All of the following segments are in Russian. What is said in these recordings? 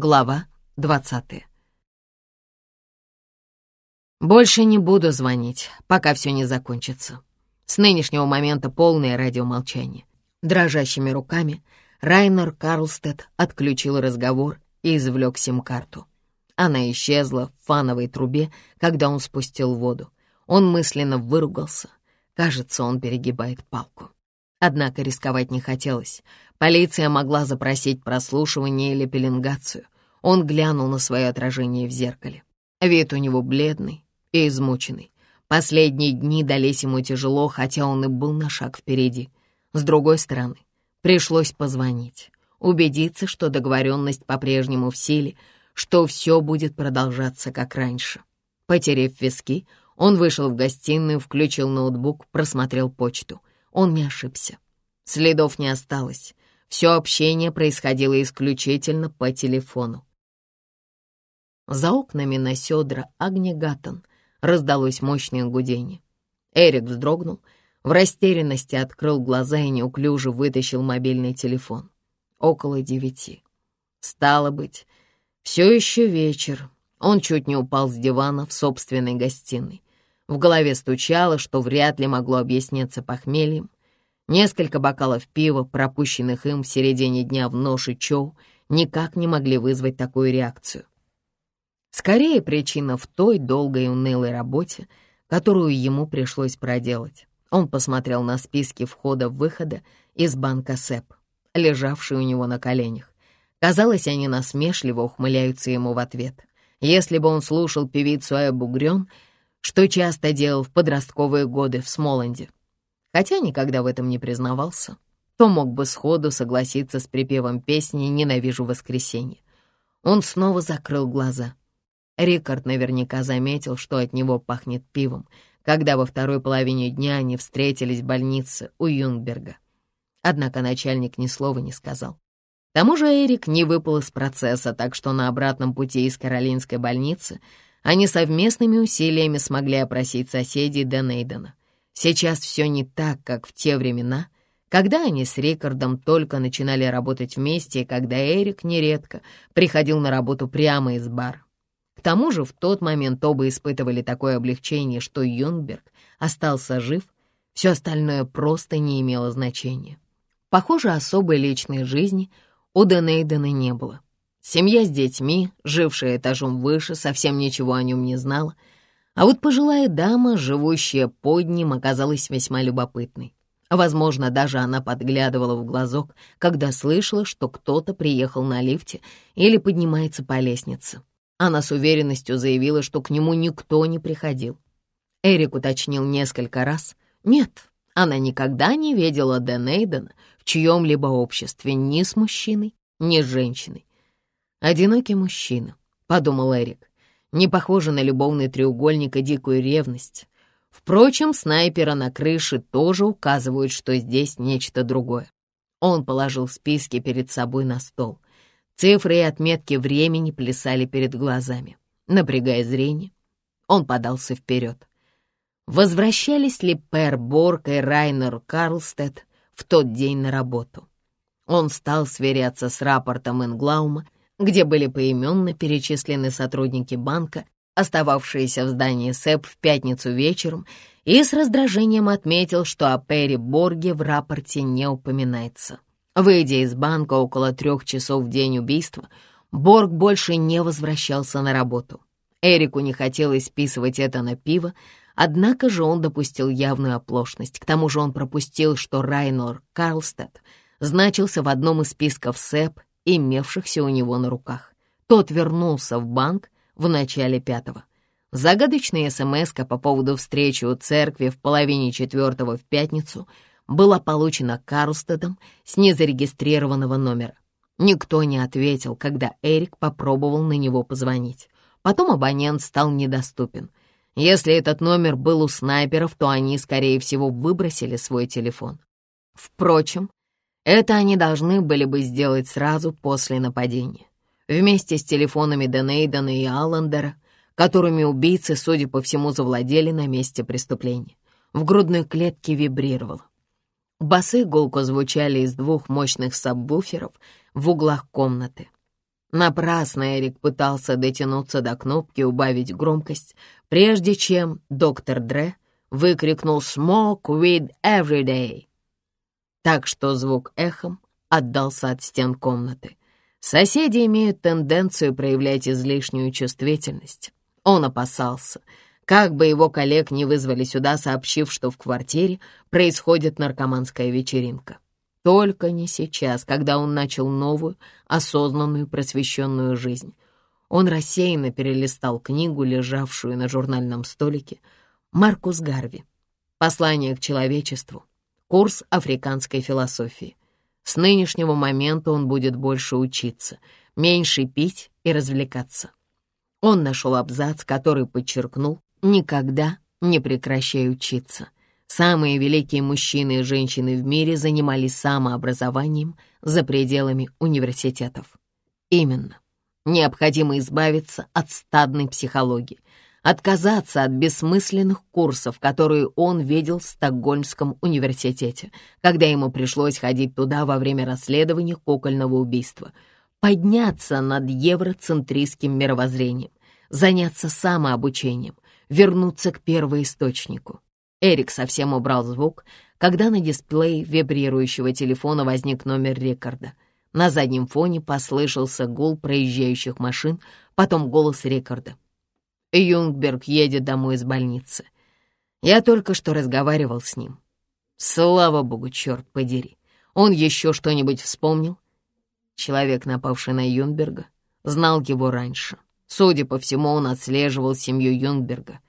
Глава 20 Больше не буду звонить, пока все не закончится. С нынешнего момента полное радиомолчание. Дрожащими руками Райнер Карлстед отключил разговор и извлек сим-карту. Она исчезла в фановой трубе, когда он спустил воду. Он мысленно выругался. Кажется, он перегибает палку. Однако рисковать не хотелось. Полиция могла запросить прослушивание или пеленгацию. Он глянул на свое отражение в зеркале. Вид у него бледный и измученный. Последние дни дались ему тяжело, хотя он и был на шаг впереди. С другой стороны, пришлось позвонить, убедиться, что договоренность по-прежнему в силе, что все будет продолжаться как раньше. Потерев виски, он вышел в гостиную, включил ноутбук, просмотрел почту. Он не ошибся. Следов не осталось. Все общение происходило исключительно по телефону. За окнами на Сёдра Агнегатон раздалось мощное гудение. Эрик вздрогнул, в растерянности открыл глаза и неуклюже вытащил мобильный телефон. Около девяти. Стало быть, все еще вечер. Он чуть не упал с дивана в собственной гостиной. В голове стучало, что вряд ли могло объясниться похмельем. Несколько бокалов пива, пропущенных им в середине дня в нож и чоу, никак не могли вызвать такую реакцию. Скорее, причина в той долгой и унылой работе, которую ему пришлось проделать. Он посмотрел на списки входа-выхода из банка СЭП, лежавшие у него на коленях. Казалось, они насмешливо ухмыляются ему в ответ. Если бы он слушал певицу Ая Бугрён, что часто делал в подростковые годы в Смоланде, хотя никогда в этом не признавался, то мог бы сходу согласиться с припевом песни «Ненавижу воскресенье». Он снова закрыл глаза. Рикард наверняка заметил, что от него пахнет пивом, когда во второй половине дня они встретились в больнице у Юнгберга. Однако начальник ни слова не сказал. К тому же Эрик не выпал из процесса, так что на обратном пути из Каролинской больницы они совместными усилиями смогли опросить соседей Денейдена. Сейчас все не так, как в те времена, когда они с Рикардом только начинали работать вместе, и когда Эрик нередко приходил на работу прямо из бара. К тому же в тот момент оба испытывали такое облегчение, что Юнберг остался жив, все остальное просто не имело значения. Похоже, особой личной жизни у Денейдена не было. Семья с детьми, жившая этажом выше, совсем ничего о нем не знала — а вот пожилая дама, живущая под ним, оказалась весьма любопытной. Возможно, даже она подглядывала в глазок, когда слышала, что кто-то приехал на лифте или поднимается по лестнице. Она с уверенностью заявила, что к нему никто не приходил. Эрик уточнил несколько раз. Нет, она никогда не видела Дэн Эйдена в чьем-либо обществе ни с мужчиной, ни с женщиной. «Одинокий мужчина», — подумал Эрик не похоже на любовный треугольник и дикую ревность. Впрочем, снайпера на крыше тоже указывают, что здесь нечто другое. Он положил списки перед собой на стол. Цифры и отметки времени плясали перед глазами. Напрягая зрение, он подался вперед. Возвращались ли Пер Борг и Райнер Карлстед в тот день на работу? Он стал сверяться с рапортом Инглаума где были поименно перечислены сотрудники банка, остававшиеся в здании СЭП в пятницу вечером, и с раздражением отметил, что о Перри Борге в рапорте не упоминается. Выйдя из банка около трех часов в день убийства, Борг больше не возвращался на работу. Эрику не хотелось списывать это на пиво, однако же он допустил явную оплошность. К тому же он пропустил, что Райнор Карлстед значился в одном из списков СЭП имевшихся у него на руках. Тот вернулся в банк в начале пятого. Загадочная смс по поводу встречи у церкви в половине четвертого в пятницу была получена Карлстедом с незарегистрированного номера. Никто не ответил, когда Эрик попробовал на него позвонить. Потом абонент стал недоступен. Если этот номер был у снайперов, то они, скорее всего, выбросили свой телефон. Впрочем, это они должны были бы сделать сразу после нападения. Вместе с телефонами Денейдена и Аллендера, которыми убийцы, судя по всему, завладели на месте преступления. В грудной клетке вибрировало. Басы гулко звучали из двух мощных сабвуферов в углах комнаты. Напрасно Эрик пытался дотянуться до кнопки «Убавить громкость», прежде чем доктор Дре выкрикнул «Smoke weed every day!» Так что звук эхом отдался от стен комнаты. Соседи имеют тенденцию проявлять излишнюю чувствительность. Он опасался, как бы его коллег не вызвали сюда, сообщив, что в квартире происходит наркоманская вечеринка. Только не сейчас, когда он начал новую, осознанную, просвещенную жизнь. Он рассеянно перелистал книгу, лежавшую на журнальном столике. Маркус Гарви. «Послание к человечеству. Курс африканской философии». С нынешнего момента он будет больше учиться, меньше пить и развлекаться. Он нашел абзац, который подчеркнул «Никогда не прекращай учиться». Самые великие мужчины и женщины в мире занимались самообразованием за пределами университетов. Именно. Необходимо избавиться от стадной психологии, отказаться от бессмысленных курсов, которые он видел в Стокгольмском университете, когда ему пришлось ходить туда во время расследования кукольного убийства, подняться над евроцентристским мировоззрением, заняться самообучением, вернуться к первоисточнику. Эрик совсем убрал звук, когда на дисплее вибрирующего телефона возник номер Рикарда. На заднем фоне послышался гул проезжающих машин, потом голос Рикарда. Юнгберг едет домой из больницы. Я только что разговаривал с ним. Слава богу, черт подери. Он еще что-нибудь вспомнил? Человек, напавший на Юнгберга, знал его раньше. Судя по всему, он отслеживал семью Юнгберга.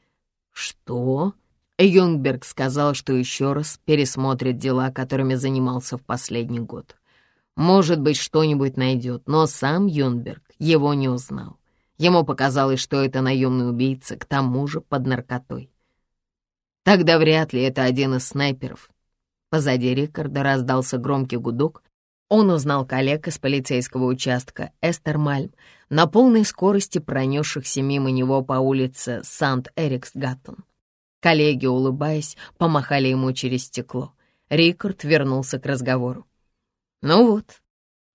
Что? Юнгберг сказал, что еще раз пересмотрит дела, которыми занимался в последний год. Может быть, что-нибудь найдет, но сам Юнгберг его не узнал. Ему показалось, что это наемный убийца, к тому же под наркотой. Тогда вряд ли это один из снайперов. Позади Рикарда раздался громкий гудок. Он узнал коллег из полицейского участка Эстер Мальм, на полной скорости пронесшихся мимо него по улице Сант-Эрикс-Гаттон. Коллеги, улыбаясь, помахали ему через стекло. Рикард вернулся к разговору. Ну вот,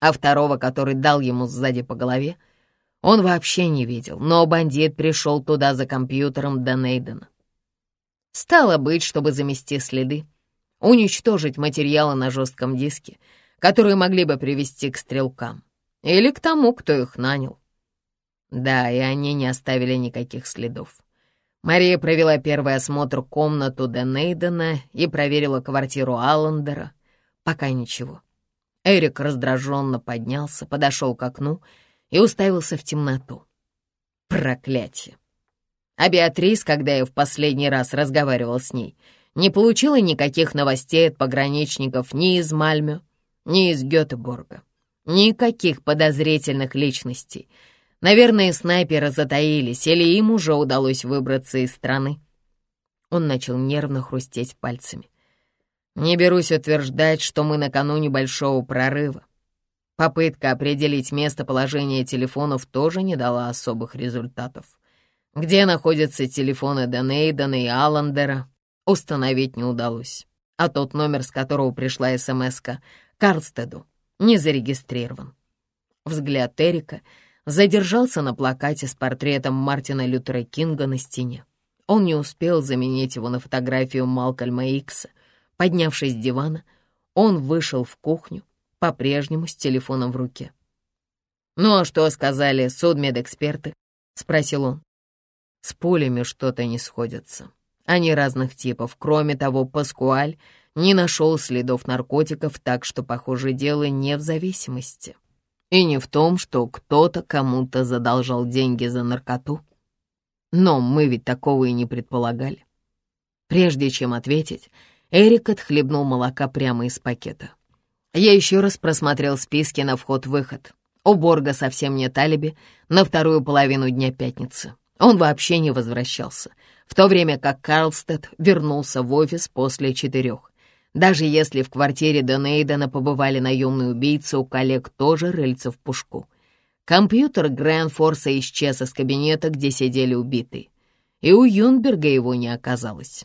а второго, который дал ему сзади по голове, — он вообще не видел, но бандит пришел туда за компьютером до Нейдена. Стало быть, чтобы замести следы, уничтожить материалы на жестком диске, которые могли бы привести к стрелкам или к тому, кто их нанял. Да, и они не оставили никаких следов. Мария провела первый осмотр комнату до Нейдена и проверила квартиру Аллендера. Пока ничего. Эрик раздраженно поднялся, подошел к окну и уставился в темноту. Проклятие! А Беатрис, когда я в последний раз разговаривал с ней, не получила никаких новостей от пограничников ни из Мальмё, ни из Гётеборга. Никаких подозрительных личностей. Наверное, снайперы затаились, или им уже удалось выбраться из страны. Он начал нервно хрустеть пальцами. Не берусь утверждать, что мы накануне большого прорыва. Попытка определить местоположение телефонов тоже не дала особых результатов. Где находятся телефоны Денейдена и Аллендера, установить не удалось. А тот номер, с которого пришла СМС-ка, Карлстеду, не зарегистрирован. Взгляд Эрика задержался на плакате с портретом Мартина Лютера Кинга на стене. Он не успел заменить его на фотографию Малкольма Икса. Поднявшись с дивана, он вышел в кухню, по-прежнему с телефоном в руке. «Ну а что сказали судмедэксперты?» — спросил он. «С пулями что-то не сходятся. Они разных типов. Кроме того, Паскуаль не нашел следов наркотиков, так что, похоже, дело не в зависимости. И не в том, что кто-то кому-то задолжал деньги за наркоту. Но мы ведь такого и не предполагали». Прежде чем ответить, Эрик отхлебнул молока прямо из пакета. Я еще раз просмотрел списки на вход-выход. У Борга совсем нет алиби на вторую половину дня пятницы. Он вообще не возвращался, в то время как Карлстед вернулся в офис после четырех. Даже если в квартире Донейдена побывали наемные убийцы, у коллег тоже рыльца в пушку. Компьютер Грэнфорса исчез из кабинета, где сидели убитые, и у Юнберга его не оказалось.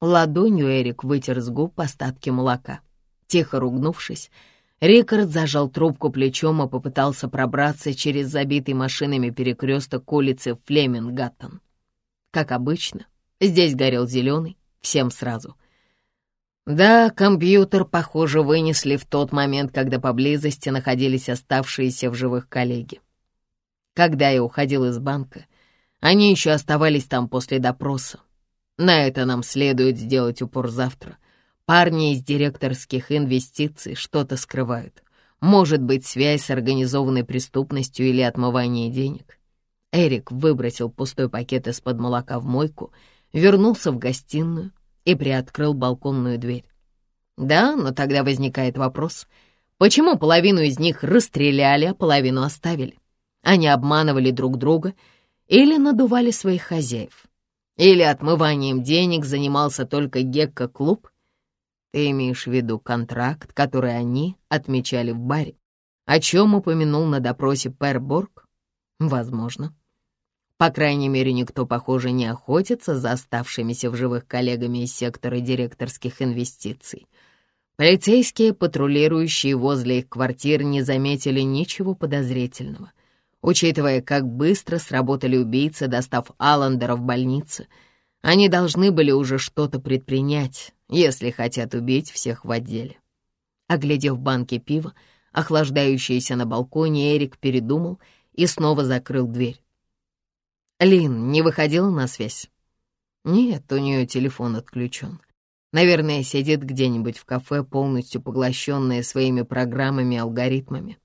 Ладонью Эрик вытер с губ остатки молока. Тихо ругнувшись, Рикард зажал трубку плечом и попытался пробраться через забитый машинами перекресток улицы Флемингаттон. Как обычно, здесь горел зеленый, всем сразу. Да, компьютер, похоже, вынесли в тот момент, когда поблизости находились оставшиеся в живых коллеги. Когда я уходил из банка, они еще оставались там после допроса. На это нам следует сделать упор завтра. Парни из директорских инвестиций что-то скрывают. Может быть, связь с организованной преступностью или отмывание денег. Эрик выбросил пустой пакет из-под молока в мойку, вернулся в гостиную и приоткрыл балконную дверь. Да, но тогда возникает вопрос, почему половину из них расстреляли, а половину оставили? Они обманывали друг друга или надували своих хозяев? Или отмыванием денег занимался только Гекко-клуб? Ты имеешь в виду контракт, который они отмечали в баре, о чем упомянул на допросе Пер Борг? Возможно. По крайней мере, никто, похоже, не охотится за оставшимися в живых коллегами из сектора директорских инвестиций. Полицейские, патрулирующие возле их квартир, не заметили ничего подозрительного. Учитывая, как быстро сработали убийцы, достав Аллендера в больнице, они должны были уже что-то предпринять, если хотят убить всех в отделе. Оглядев банки пива, охлаждающиеся на балконе, Эрик передумал и снова закрыл дверь. Лин не выходила на связь? Нет, у нее телефон отключен. Наверное, сидит где-нибудь в кафе, полностью поглощенная своими программами и алгоритмами.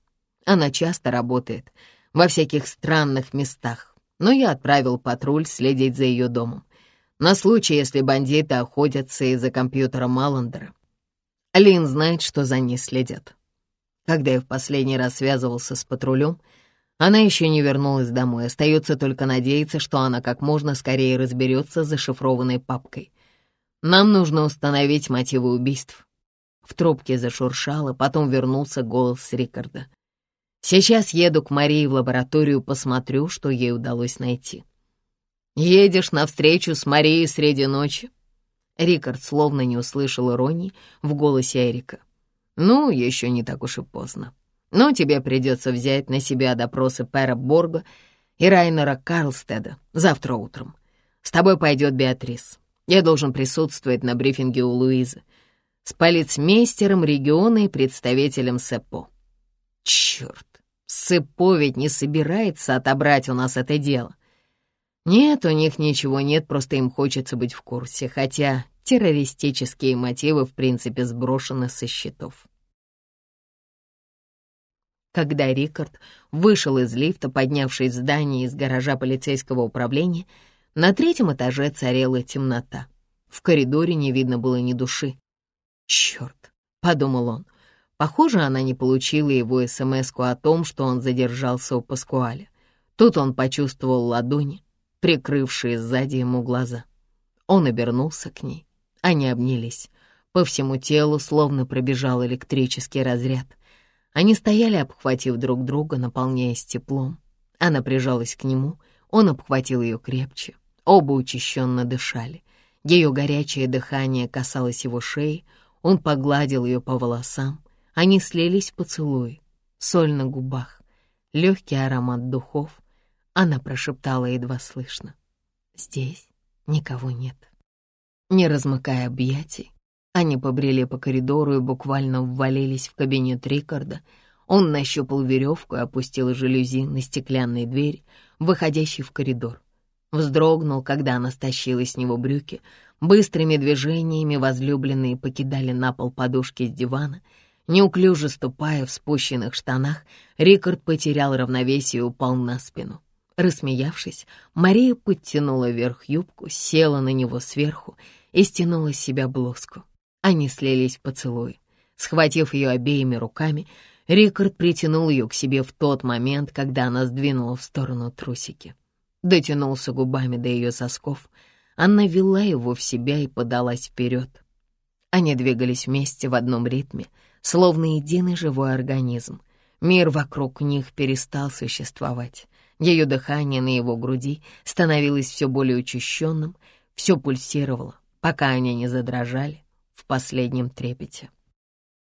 Она часто работает во всяких странных местах, но я отправил патруль следить за ее домом на случай, если бандиты охотятся из-за компьютера Маландера. Лин знает, что за ней следят. Когда я в последний раз связывался с патрулем, она еще не вернулась домой. Остается только надеяться, что она как можно скорее разберется с зашифрованной папкой. Нам нужно установить мотивы убийств. В трубке зашуршало, потом вернулся голос Рикарда. Сейчас еду к Марии в лабораторию, посмотрю, что ей удалось найти. Едешь навстречу с Марией среди ночи?» Рикард словно не услышал иронии в голосе Эрика. «Ну, еще не так уж и поздно. Но тебе придется взять на себя допросы Пэра Борга и Райнера Карлстеда завтра утром. С тобой пойдет Беатрис. Я должен присутствовать на брифинге у Луизы с полицмейстером региона и представителем СЭПО. Черт, СЭПО ведь не собирается отобрать у нас это дело. Нет, у них ничего нет, просто им хочется быть в курсе, хотя террористические мотивы в принципе сброшены со счетов. Когда Рикард вышел из лифта, поднявшись в здание из гаража полицейского управления, на третьем этаже царела темнота. В коридоре не видно было ни души. «Черт!» — подумал он. Похоже, она не получила его смс о том, что он задержался у Паскуаля. Тут он почувствовал ладони, прикрывшие сзади ему глаза. Он обернулся к ней. Они обнялись. По всему телу словно пробежал электрический разряд. Они стояли, обхватив друг друга, наполняясь теплом. Она прижалась к нему, он обхватил ее крепче. Оба учащенно дышали. Ее горячее дыхание касалось его шеи, он погладил ее по волосам. Они слились в поцелуи, соль на губах, легкий аромат духов — она прошептала едва слышно. «Здесь никого нет». Не размыкая объятий, они побрели по коридору и буквально ввалились в кабинет Рикарда. Он нащупал веревку и опустил жалюзи на стеклянные двери, выходящие в коридор. Вздрогнул, когда она стащила с него брюки. Быстрыми движениями возлюбленные покидали на пол подушки с дивана. Неуклюже ступая в спущенных штанах, Рикард потерял равновесие и упал на спину. Рассмеявшись, Мария подтянула вверх юбку, села на него сверху и стянула с себя блузку. Они слились в поцелуи. Схватив ее обеими руками, Рикард притянул ее к себе в тот момент, когда она сдвинула в сторону трусики. Дотянулся губами до ее сосков. Она вела его в себя и подалась вперед. Они двигались вместе в одном ритме, словно единый живой организм. Мир вокруг них перестал существовать. Ее дыхание на его груди становилось все более учащенным, все пульсировало, пока они не задрожали в последнем трепете.